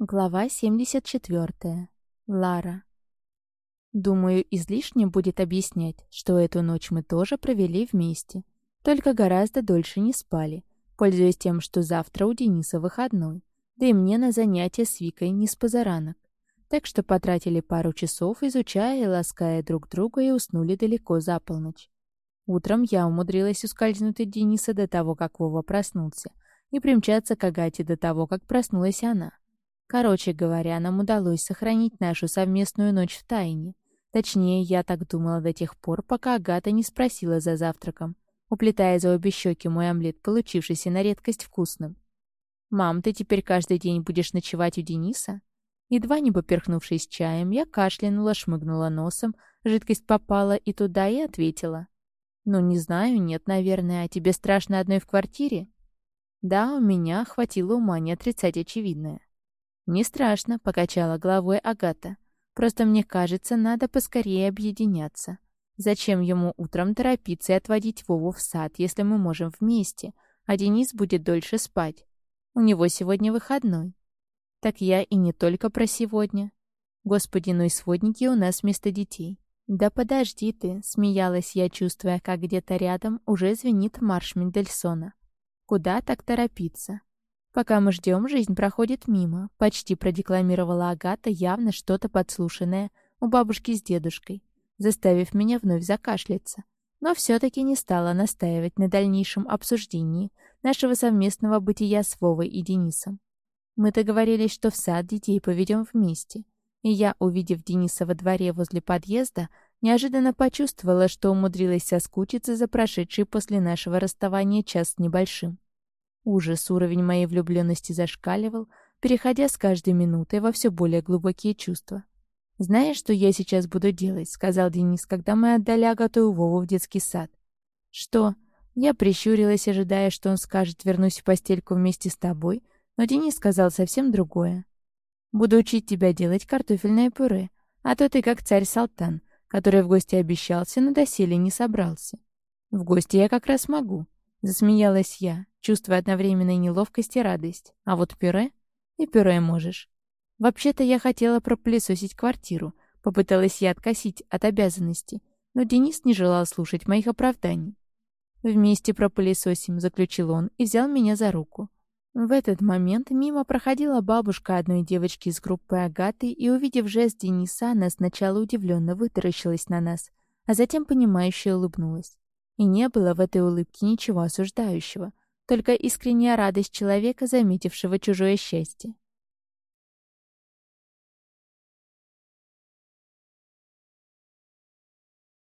Глава 74. Лара. Думаю, излишне будет объяснять, что эту ночь мы тоже провели вместе, только гораздо дольше не спали, пользуясь тем, что завтра у Дениса выходной, да и мне на занятия с Викой не с позаранок. Так что потратили пару часов, изучая и лаская друг друга, и уснули далеко за полночь. Утром я умудрилась ускользнуть от Дениса до того, как Вова проснулся, и примчаться к Агате до того, как проснулась она. Короче говоря, нам удалось сохранить нашу совместную ночь в тайне. Точнее, я так думала до тех пор, пока Агата не спросила за завтраком, уплетая за обе щеки мой омлет, получившийся на редкость вкусным. «Мам, ты теперь каждый день будешь ночевать у Дениса?» Едва не поперхнувшись чаем, я кашлянула, шмыгнула носом, жидкость попала и туда, и ответила. «Ну, не знаю, нет, наверное. А тебе страшно одной в квартире?» «Да, у меня хватило ума не отрицать очевидное». «Не страшно», — покачала головой Агата. «Просто мне кажется, надо поскорее объединяться. Зачем ему утром торопиться и отводить Вову в сад, если мы можем вместе, а Денис будет дольше спать? У него сегодня выходной». «Так я и не только про сегодня. Господи, ну и сводники у нас вместо детей». «Да подожди ты», — смеялась я, чувствуя, как где-то рядом уже звенит марш Мендельсона. «Куда так торопиться? «Пока мы ждем, жизнь проходит мимо», — почти продекламировала Агата явно что-то подслушанное у бабушки с дедушкой, заставив меня вновь закашляться. Но все-таки не стала настаивать на дальнейшем обсуждении нашего совместного бытия с Вовой и Денисом. Мы договорились, что в сад детей поведем вместе, и я, увидев Дениса во дворе возле подъезда, неожиданно почувствовала, что умудрилась соскучиться за прошедший после нашего расставания час с небольшим. Ужас, уровень моей влюбленности зашкаливал, переходя с каждой минутой во все более глубокие чувства. «Знаешь, что я сейчас буду делать?» — сказал Денис, когда мы отдали Агату Вову в детский сад. «Что?» Я прищурилась, ожидая, что он скажет «вернусь в постельку вместе с тобой», но Денис сказал совсем другое. «Буду учить тебя делать картофельное пюре, а то ты как царь-салтан, который в гости обещался, но доселе не собрался. В гости я как раз могу», — засмеялась я чувствуя одновременно и неловкость, и радость. А вот пюре? И пюре можешь. Вообще-то я хотела пропылесосить квартиру. Попыталась я откосить от обязанностей, но Денис не желал слушать моих оправданий. «Вместе пропылесосим», — заключил он и взял меня за руку. В этот момент мимо проходила бабушка одной девочки из группы Агаты и, увидев жест Дениса, она сначала удивленно вытаращилась на нас, а затем понимающе улыбнулась. И не было в этой улыбке ничего осуждающего — только искренняя радость человека, заметившего чужое счастье.